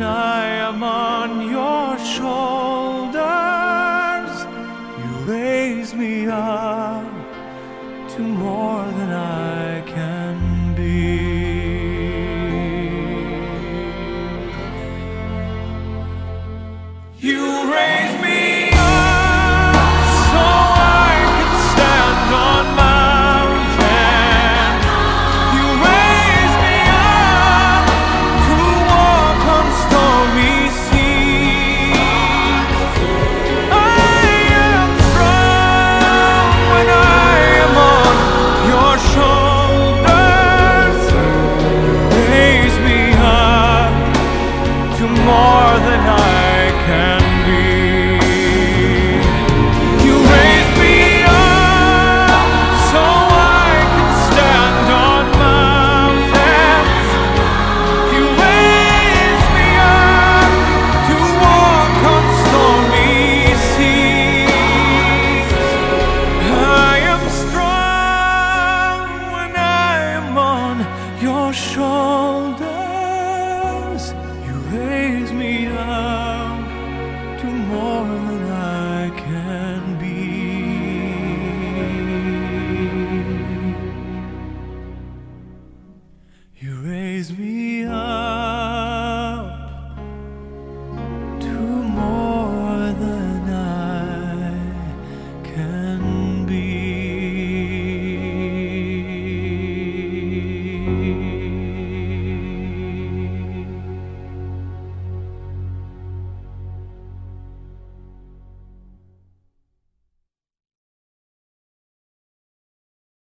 When I am on your shoulders. You raise me up to more than I can be. You raise more than I can